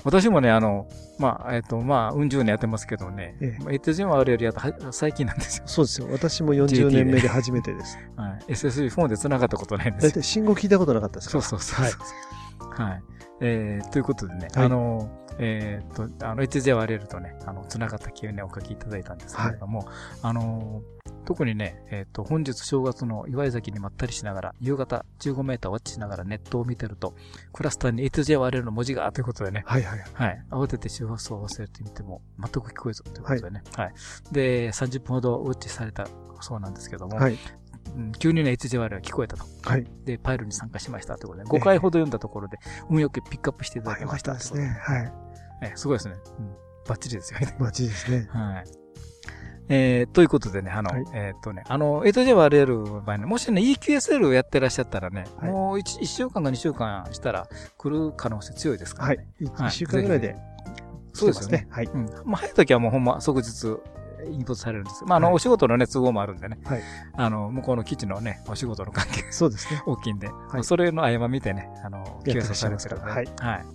私もね、あの、まあ、えっ、と、まあ、うん十年やってますけどね、ええ 8JRL やったは最近なんですよ。そうですよ。私も40年目で初めてです。[LAUGHS] はい。SSB フォンで繋がったことないんですよ。だいたい信号聞いたことなかったですかそうそうそうそう。はい。えー、ということでね、はいあの、えーっと、あの、HJRL とね、あの、つながった経緯ね、お書きいただいたんですけれども、あの、特にね、えーっと、本日正月の岩井崎にまったりしながら、夕方15メーターウォッチしながらネットを見てると、クラスターに HJRL の文字が、ということでね、はいはい。はい。慌てて周波数を忘れてみても、全く聞こえずということでね。はい。で、30分ほどウォッチされたそうなんですけども、はい。うん急にね、HJRL が聞こえたと。はい。で、パイルに参加しましたということで、5回ほど読んだところで、運よくピックアップしていただきましたったですね。はい。えすごいですね。うん。バッチリですよね。[LAUGHS] マジですね。はい。えー、ということでね、あの、はいえーっとね、あの、8JRL の場合ね、もしね、EQSL をやってらっしゃったらね、はいもう 1, 週間か2週間したら来る可能性強いですからはね。い。はい1週間ぐらいで。そうですよね。。はい。うん。まあ、早い時はもうほんま即日、インプットされるんです。まあ、あの、はいお仕事のね、都合もあるんでね。はい。あの、向こうの基地のね、お仕事の関係そうですね。[LAUGHS] 大きいんで、はいそれの合間見てね、あの、やってらっしゃいるからはい。はい。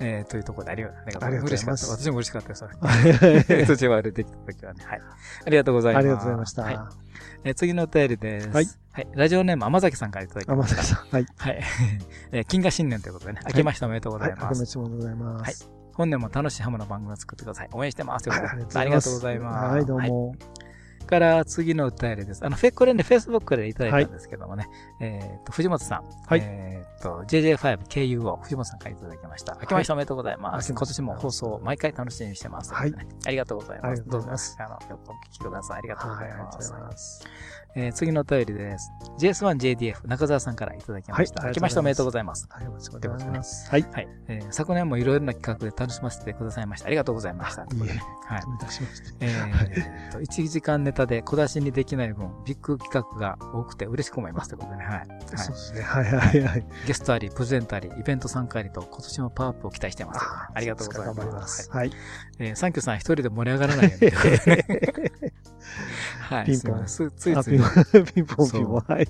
えー、というところでありがとうありがとうございます嬉しかった。私も嬉しかったです。あ [LAUGHS] 途中はできた時はね。はい。ありがとうございます。りがとうございました。はい。えー次のお便りです。はい。はい。ラジオネーム、甘崎さんからいただきました。天崎さん。はい。はい。[LAUGHS] えー金河新年ということでね、明けましておめでとうござはいい。ます。あけましておめでとうございます。本年も楽しいハムの番組を作ってください。応援してます。ありがとうございます。はい、どうはいも。から次のお便りです。あの、フェこれね、Facebook でいただいたんですけどもね、えっと、藤本さん。はいえっと、JJ5KUO、藤本さんからいただきました。明けましておめでとうございます。今年も放送、毎回楽しみにしてます。はいありがとうございます。ありがとうございますどうぞあの、お聞きください。ありがとうござはいい、ありがますとうござい。ます。えー次のお便りです。JS1JDF、中澤さんからいただきました。はい明けましておめでとうございます。はい、おめでとうございます。はい。はい。えー昨年もいろいろな企画で楽しませてくださいました。ありがとうございました。いはい。おめでとうしまして。えー、と、1時間ネタで小出しにできない分、ビッグ企画が多くて嬉しく思いますということでね。はい。はい、そうですね。はいはいはい。ゲストあり、プレゼントあり、イベント参加ありと、今年もパワーアップを期待してます。ありがとうございます。頑張ります。はい。はいえーサンキューさん一人で盛り上がらないように。[LAUGHS] はい。ピンポンすつついあつい、ピはいンポン、ピンポン、[LAUGHS] ピンポン。はいはい。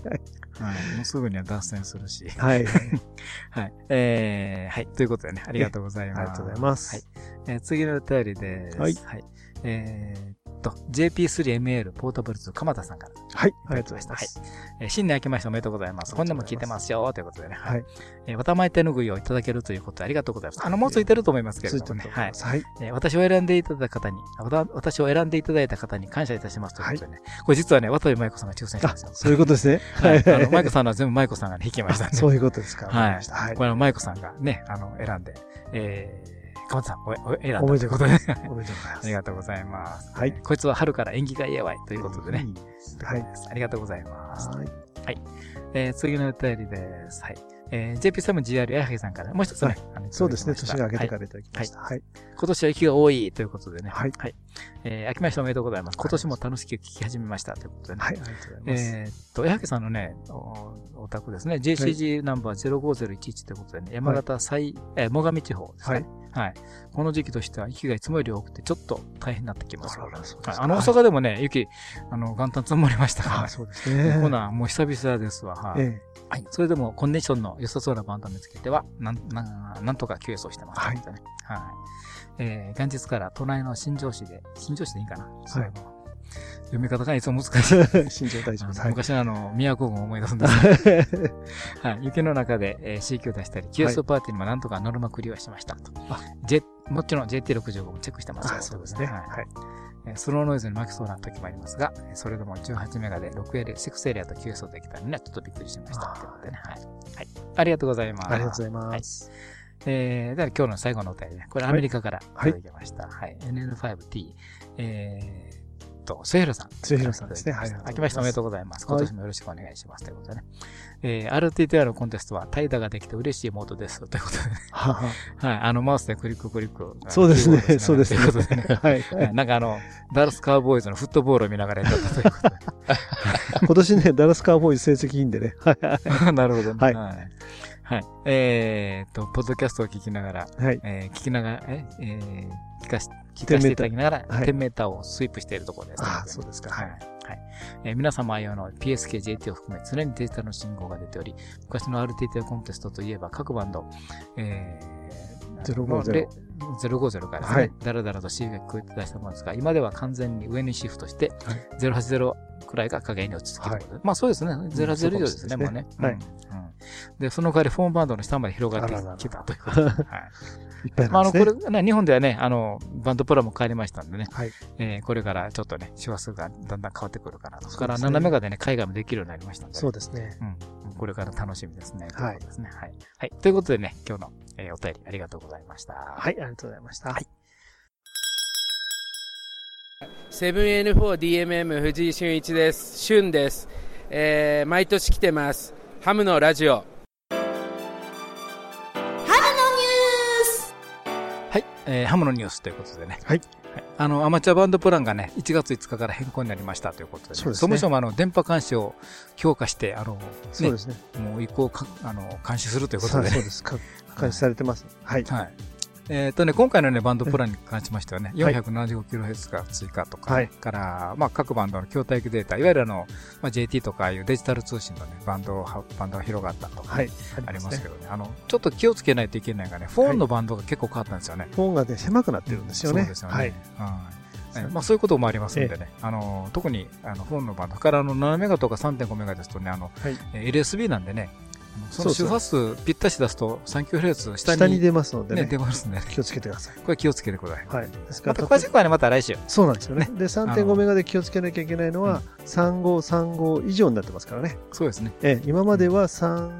もうすぐには脱線するし。はい。[LAUGHS] はい。えー、はい。ということでね、ありがとうございます。ありがとうございますはい。えー次のお便りです。はいはい。えーっと、JP3ML ポータブルズ鎌田さんから。はい。ありがとうございます。えー新年明けましておめでとうございます。あり本がとうございます年も聞いてますよ、ということでね。ははいい。えー、わたまえ手ぬぐいをいただけるということでありがとうございます。あの、もうついてると思いますけれどもね。はい。えー私を選んでいただいた方に、私を選んでいただいた方に感謝いたしますということでね。これ実はね、渡部舞子さんが抽選したんあですよ、。そういうことですね。[LAUGHS] はい。あの、舞子さんのは全部舞子さんがね、引きました。そういうことですか。はいこ。れは舞子さんがね、あの、選んで、えー、鎌田さん、お、お選んだおめ [LAUGHS] でとうございます。おめでとうございます。ありがとうございます。はいこいつは春から縁起がいいやわいということでね。はい。ありがとうございます。はい。えー次のお便りです。はい。えー、JP7GR やはぎさんから、もう一つね、あのそうですね、年が明けてからいただきました。はい。今年は雪が多いということでね。はいえー、明けましておめでとうございます。今年も楽しく聞き始めましたということでね。はい、ありがとうございます。えーっと、矢作さんのね、おお宅ですね、JCG ナンバー05011ということでね、山形最、えー、最上地方ですかね。はい。この時期としては雪がいつもより多くて、ちょっと大変になってきます。あららそうですかはいあの、大阪でもね、雪、あの、元旦積もりましたからあ、そうですね。ほな、もう久々ですわ。はい。えはい。それでも、コンディションの良さそうなバンドを見つけては、なん、なん、なんとか QS をしてます。はいね。はい。えー、元日から都内の新庄市で、新庄市でいいかな。その読み方がいつも難しい。え心情大丈夫です。はい。昔のあの、宮古軍を思い出すんですけど [LAUGHS] はい。雪の中で、えー、C 級出したり、QS パーティーにもなんとか乗るまくりはしましたと。あ J、もちろん JT65 もチェックしてますそうですね。はいはい。えースローノイズに負けそうな時もありますが、えーそれでも18メガで6エリア、6エリアと QS をできたのにはちょっとびっくりしました。ということでね。はい。はい。ありがとうございます。ありがとうございます。えー、では今日の最後のお便りね。これはいアメリカからいはいただきました。はい。NN5T。えーっと、末広さん。末広さんですねはい。はい明けましておめでとうございます。今はい年もよろしくお願いします。ということでね。えー、RTTR のコンテストは怠惰ができて嬉しいモードです。ということでね。はい。あの、マウスでクリッククリック。そうですね。そうですね。ということでね。はい。[LAUGHS] はいなんかあの、ダルスカーボーイズのフットボールを見ながらやったということで。[LAUGHS] 今年ね、ダラスカーボーイズ成績いいんでね。はい。なるほどね。はいはい。はい。えーっと、ポッドキャストを聞きながら、はい。えー聞きながら、え、えー聞かし、聞かせていただきながら、はい。10メーターをスイープしているところです、ああ、そうですか。はい。はい。えー皆様愛用の PSK-JT を含め常にデジタルの信号が出ており、昔の RTT コンテストといえば各バンド、えー、050レ050からですね、はい。だらだらと C が聞こえて出したものですが、今では完全に上にシフトして、はい。080くらいが影に落ち着くという。ことで、まあそうですね、080以上ですね、もうね。うん。うん。で、その代わりフォームバンドの下まで広がってきたということで。はいいっぱいまあ、あの、なんですね。これ、ね、日本ではね、あの、バンドプラも変わりましたんでね、はい。えーこれからちょっとね、周波数がだんだん変わってくるかなと。それからそうですね7メガでね、海外もできるようになりましたんで、そうですね。うん。これから楽しみですね。はいということですね。はい。はい。ということでね、今日の、えーお便りありがとうございました。はい、ありがとうございました。はい 7N4DMM 藤井俊一です。俊です。えー毎年来てます。ハムのラジオ。えーハムのニュースということでね。はい。あの、アマチュアバンドプランがね、1月5日から変更になりましたということで、ね、そうですね総務省もあの、電波監視を強化して、あの、そうですね。もう移行か、あの、監視するということで、そうそうです。か監視されてます。はい。はい。えっ、とね、今回のね、バンドプランに関しましてはね、はい 475kHz が追加とか、はいから、まあ、各バンドの筐体データ、いわゆるあの、まあ、JT とかああいうデジタル通信のね、バンドは、バンドが広がったとか、はい。ありますけね。どね、あの、ちょっと気をつけないといけないのがね、フォンのバンドが結構変わったんですよね。フォンがね、狭くなってるんですよね。そうですよね。はい。まあ、そういうこともありますんでね、あの特にあのフォンのバンドからあの7メガとか3.5メガですとね、あのはいえー LSB なんでね、その周波数ぴったし出すと 3kHz 下に下に出ますのでね、ね出。ますね、気をつけてください。これ気をつけてください。はい。ですから、また詳しくはね、また来週。そうなんですよね。ねで、3.5メガで気をつけなきゃいけないのは、3535以上になってますからね。そうですね。ええ、今までは3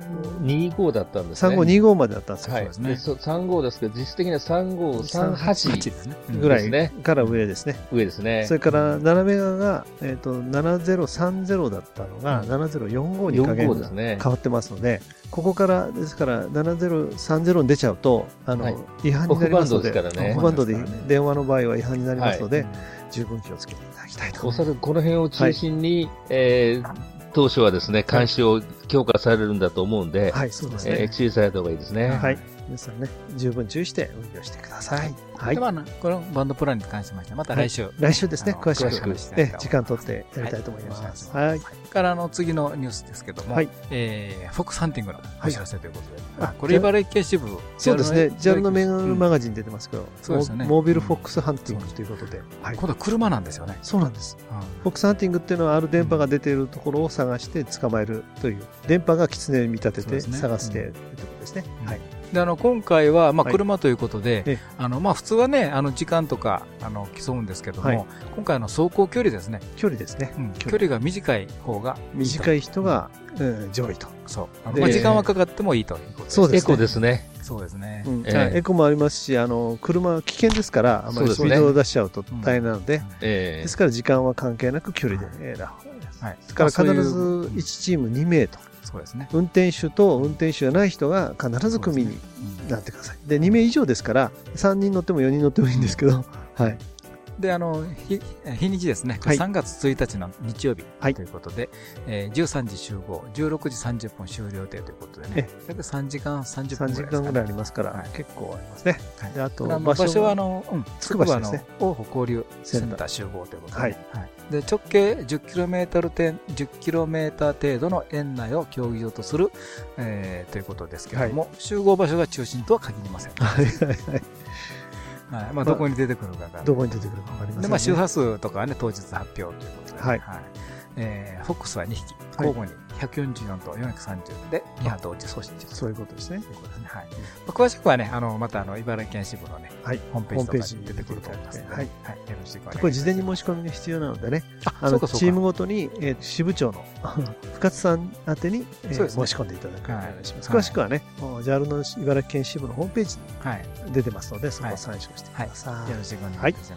25だったんですね。3525までだったんですよ。はい。そうですねでそ35ですけど、実質的には3538 8ですね。うんぐらいですねから上ですね。上ですねそ。れから7メガが、えっと7030だったのが7045に加減45がですね。変わってますので、ここからですから7030に出ちゃうと、あの、はい。違反になりますので、オフバンドですからね。オフバンドで電話の場合は違反になりますので、うん十分気をつけていただきたいとおそらくこの辺を中心に、えー当初はですね、監視を強化されるんだと思うんで、はい、そうですえーね。注意された方がいいですね。はい。皆さんね、十分注意して運用してください。はい。で。まあなこのバンドプランに関しましては、また来週。来週ですね、詳しく、え時間取ってやりたいと思います。はい。からあの次のニュースですけども、はい。えーフォックスハンティングのお知らせということで、ああこれ茨城県支部、そうですね、ジャルのメガうんマガジン出てますけど、そうですよね。モモービルフォックスハンティングということで、はい。今度は車なんですよね。そうなんです。うん。フォックスハンティングっていうのは、ある電波が出ているところを探して捕まえるという、電波が狐に見立てて探してということですね。うん。はい。であの今回は、まあ、はい。車ということで、ええ。あのまあ、普通はね、あの時間とかあの競うんですけども、はい。今回の走行距離ですね、距離ですね。うん距離。が短い方がいいと短い人が、うん。上位と。そう。あのでまあ、時間はかかってもいいということですエそうですね。コですね。そうですね。エコもありますし、あの、車は危険ですから、あまりスピードを出しちゃうと大変なので、うん。えーですから時間は関係なく距離で選ぶ。はい。ですから必ず1チーム2名とそうですね。運転手と運転手じゃない人が必ず組になってください。で、2名以上ですから、3人乗っても4人乗ってもいいんですけど、はい。で、あの、日日にちですね、はい。3月1日の日曜日。はい。ということで、えー13時集合、16時30分終了予定ということでね、大体3時間30 3分時ぐらいね。間ぐらいありますから、はい。結構ありますね。はい。で、あと場所は？あの、うん、つくばの大保交流センター集合ということで、はい。で直径 10km 点 10km 程度の園内を競技場とする、えーということですけれども、集合場所が中心とは限りません。はい。はい。はい。はい。まあ、どこに出てくるかが、どこに出てくるかわかりません、ね。で、まあ、周波数とかはね、当日発表ということで、はいえーフォックスは2匹、はい交互に144と430で2波同時送信中そういうことですねと。いうことですね。はい。まあ詳しくはね、あの、またあの、茨城県支部のね、はい。ホームページとかに出てくると思いますので、はいよろしくお願いします。これ事前に申し込みが必要なのでね、あ、あのチームごとに、えー支部長の [LAUGHS] 深津さん宛てに、えー申し込んでいただくようにお願いします。はい詳しくはね、JAL の茨城県支部のホームページはい。に出てますので、そこはいを参照してくはい。ださい。よろしくお願いします。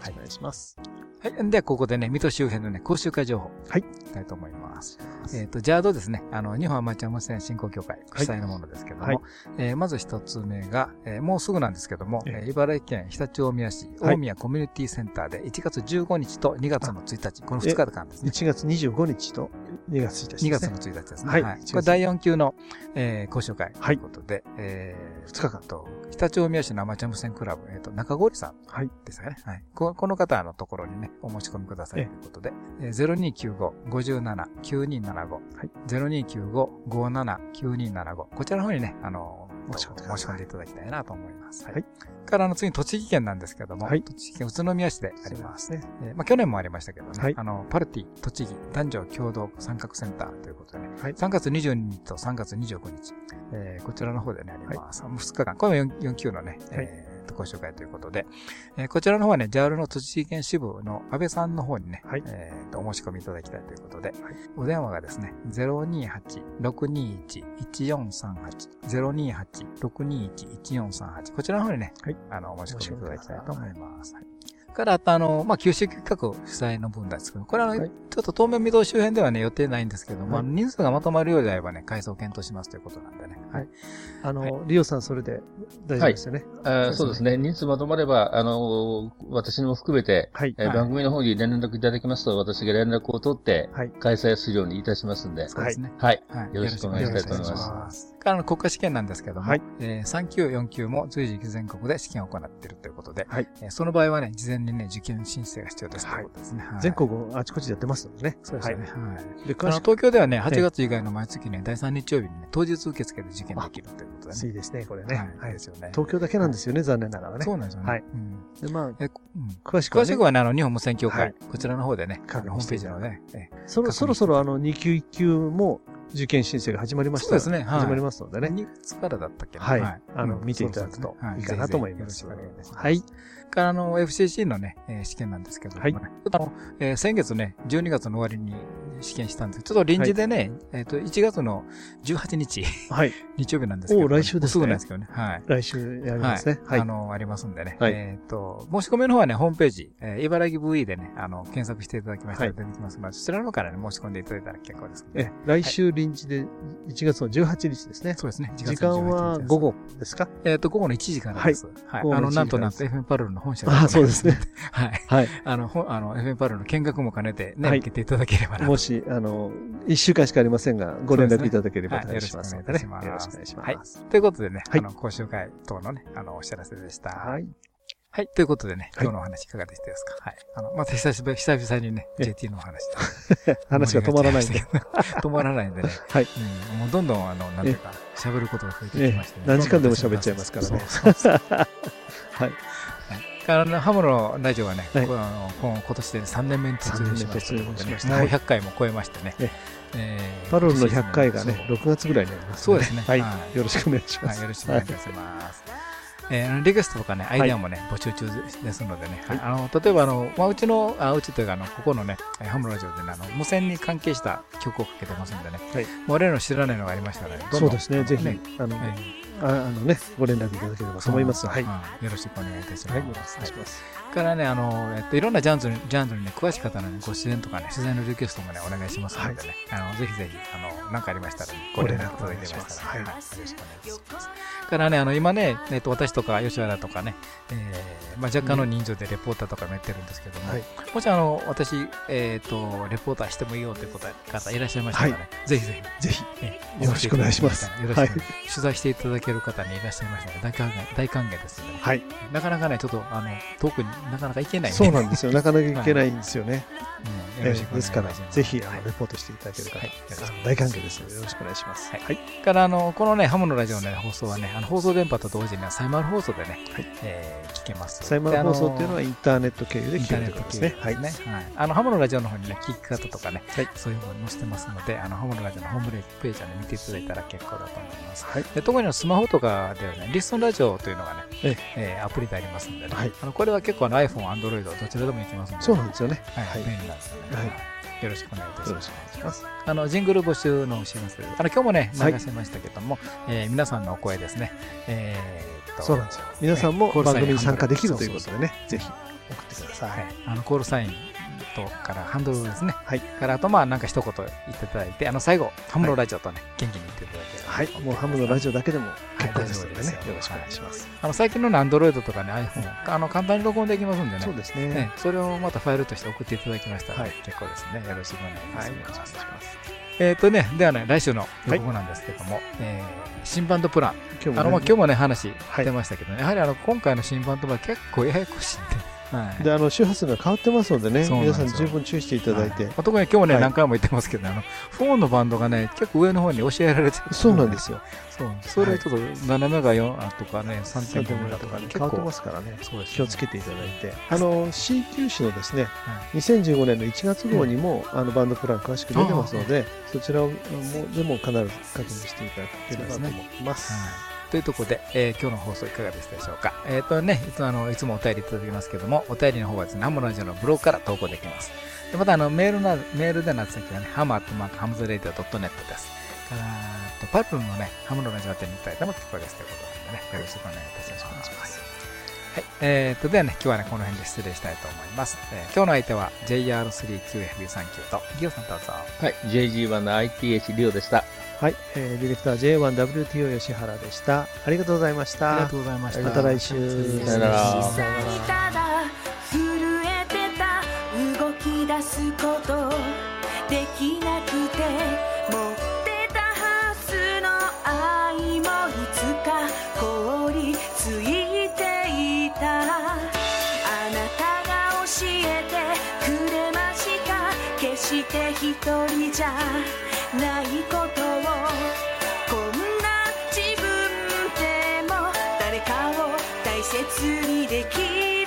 はい、お願いします。はい。では、ここでね、水戸周辺のね、講習会情報。はい。いきたいと思います。えっ、と、ジャードですね。あの、日本アマチュア無線振興協会主催のものですけども、はいえーまず一つ目が、えーもうすぐなんですけども、えええー茨城県常陸大宮市はい大宮コミュニティセンターで1月15日と2月の1日、この2日間ですね。1月25日と2月1日です、ね。2月の1日ですね。はいこれ第4級の、えー講習会とはいいうことで、えー、2日間と、常陸大宮市のアマチュア無線クラブ、えっ、と、中郡さんはい。ですかね。はい。ここの方のところにね、お申し込みくださいということで、えー、0295-57-9275。はい。0295-57-9275。こちらの方にね、あの、申し込んでい申し込んでいただきたいなと思います。はい。はい。から、あの、次に栃木県なんですけども、はい。栃木県宇都宮市であります。ね。えーまあ、去年もありましたけどね、はい。あの、パルティ、栃木、男女共同参画センターということでね、はい。3月22日と3月29日、えーこちらの方でね、あります。2日間、これも 4, 4級のね、えーとご紹介ということで、えーこちらの方はね、JAL の栃木県支部の安倍さんの方にね、はい。えーとお申し込みいただきたいということで、お電話がですね、028-621-1438、028-621-1438、こちらの方にね、はい。あの、お申し込みいただきたいと思います。はいから、あの、まあ、九州企画主催の分ですけど、これははいちょっと当面未道周辺ではね、予定ないんですけども、はい人数がまとまるようであればね、改装を検討しますということなんでね。はい。あの、リオさん、それで大丈夫ですよね？あーそうですね。人数まとまれば、あの、私も含めて、はい。え番組の方に連絡いただきますと、私が連絡を取って、はい。開催するようにいたしますんで、そうですね。はい。はい。よろしくお願いしたいと思いますからの国家試験なんですけども、はいえー3級、4級も随時全国で試験を行っているということで、はいえーその場合はね、事前にね、受験申請が必要ですということですね。はい全国あちこちでやってますのでね。そうですよね。はい。で、あの東京ではね、8月以外の毎月ね、第3日曜日にね、当日受付で受験できるということでね。いいですね、これね。はい。はいですよね。東京だけなんですよね、残念ながらね。そうなんですよね。はいうんで、まあ、え、うん詳しくはね詳しく、はね、あの、日本無線協会、はいこちらの方でね、ホームページのね、えそろそろそろあの、2級、1級も受験申請が始まりましたそうですねはい始まりますのでね。2月からだったっけなはい。あの、うん見ていただくといいかなと思います。はいよろしくお願いします。はい。から、あの、FCC のね、えー試験なんですけどもね、はいちょっとあの、えー先月ね、12月の終わりに試験したんですけど、ちょっと臨時でね、えっ、と、1月の18日、はい。[LAUGHS] 日曜日なんですけど、お来週ですねもうぐなんですけどね。はい。来週やりますね。はいあ。の、ありますんでね。はいえっ、と、申し込みの方はね、ホームページ、えー、茨城 VE でね、あの、検索していただきましたらはい出てきますので、そちらの方からね、申し込んでいただいたら結構です、え、来週臨時で1月の18日ですね。そうですね。1月時間は午後。後ですか？えっ、と、午後の1時からです。はい。あの、1時なんとなんと FM パルルの本社あそうですね。[LAUGHS] はい。はい。あの、ほあの、FM パルルの見学も兼ねてね、はい受けていただければなと。もし、あの、1週間しかありませんが、ご連絡いただければはいお願いしますのでね。よろしくお願いいたしますよろしくお願いしはいます。ということでね、はいあの、講習会等のね、あの、お知らせでした。はい。はい。ということでね、はい今日のお話いかがでしたですか？はい。あの、また久しぶり、久々にね、え JT のお話で。[LAUGHS] 話が止まらないんで。[LAUGHS] 止まらないんでね。[LAUGHS] はい。うん、もうどんどん、あの、なんていうか、喋ることが増えてえきましてね。何時間でも喋っちゃいますからね。そうそうそうはい。からね、ハムのラジオはね、はい。あの今今年で3年目に突入しましたもう100回も超えましてね。ええーパロルの100回がね、そう6月ぐらいになりますのそうですね。はい。はい。よろしくお願いしまはい、す。よろしくお願いします。えーリクエストとかね、アイデアもね、募集中ですのでね、はい。あの例えばあの、まあ、うちの、あうちというかあの、ここのね、えーハムのラジオでね、あの無線に関係した曲をかけてますんでね、はい。我々の知らないのがありましたらね、どんどんそうですね、ぜひ、ねあの、えああのね、ご連絡いただければと思います。はい。うんよろしくお願いいたします。はい、お願いします。からね、あの、えっと、いろんなジャンルに、ジャンルにね、詳しい方の、ね、ご出演とかね、取材のリクエストもね、お願いしますのでね、あの、ぜひぜひ、あの、何かありましたら、ご連絡いただけましたら、はいはい、よろしくお願いします。からね、あの、今ね、えっと、私とか吉原とかね、えー、まあ、若干の人数でレポーターとかもやってるんですけども、はい。もしあの、私、えっと、レポーターしてもいいよという方いらっしゃいましたらね、ぜひぜひ、ぜひ、えーよろしくお願いします。取材していただける方にいらっしゃいましたので、大歓迎、大歓迎ですのでね、はい。なかなかね、ちょっと、あの、遠くになかなか行けないんでそうなんですよ。なかなかいけないんですよね。うんよろしくお願いします。ですから、ぜひ、あの、レポートしていただける方、はい。大歓迎ですよろしくお願いします。はいはい。から、あの、このね、ハムのラジオの、ね、放送はね、あの放送電波と同時にはサイマル放送でね、えー聞けます。サイマル放送っていうのはでインターネット経由で聞けるターネットということですね。はい。ね。はい。あの、ハムのラジオの方にね、聞き方とかね、はいそういうの載せてますので、あの、ハムのラジオのホームページをね、見ていただいたら結構だと思います。はい。で特にスマホとかではね、リストンラジオというのがね、ええーアプリでありますのでね、はいあのこれは結構あの iPhone、Android、どちらでもいけますので、そうなんですよね。はい、はい便利なんですよね。はいよろしくお願いいたしますます。あのジングル募集のお知らせあの今日もねはい流せましたけども、えー皆さんのお声ですね、えーっとそうなんですよ。皆さんも番組に参加できるというこそとでね、ぜひ送ってくださはいい。、あのコールサインとからハンドルですね、はい。からあとまあなんか一言言っていただいてあの最後ハムのラジオとね、元気に言っていただければ。はい。もうハムのラジオだけでも結構はいですのでね、よ。よろしくお願いします。あの最近のね Android とかね iPhone あの簡単に録音できますんでね。そうですね。ね。それをまたファイルとして送っていただきましたら、はい。結構ですね。よろしくお願いします。えーっとねではね来週の予告なんですけども、えー新バンドプラン。今日もねあのまあ今日もね話出ましたけどね、やはりあの今回の新版とは結構ややこしいんで、はい。で、あの、周波数が変わってますのでね、皆さん十分注意していただいて。は。特に今日もね、はい。何回も言ってますけど、あのフォンのバンドがね結構上の方に教えられてるそうなんですよ。そう。それちょっと斜めが4とかね3.5 3.5メメガとかね変わって構ますからね。そうですね。気をつけていただいて。あの、C 級誌のですね、は2015年の1月号にも、あのバンドプラン詳しく出てますので、そちらをもでも必ず確認していただければと思います。というところで、えー今日の放送いかがでしたでしょうか？えっ、とね、いつもあのいつもお便りいただきますけども、お便りの方はですね、ハムラジオのブログから投稿できます。でまたあのメールなメールでの先はね、ハムアットマークハムズレイディオドットネットです。とパルプのね、ハムのラジオ店に行ったりでも結構ですということなんでね、よろしくお願いいたします。はい。えー、と、ではね、今日はね、この辺で失礼したいと思います。えー今日の相手は JR3QFB39 と、ギオさんどうぞ。はい、JG1 の ITH リオでした。はい、えーディレクター J1WTO 吉原でした。ありがとうございました。ありがとうございました。また来週さよなら震えてた動き出すことできなくて持ってたはずの愛もいつか凍りついていたあなたが教えてくれました決して一人じゃないことをこんな自分でも誰かを大切にできる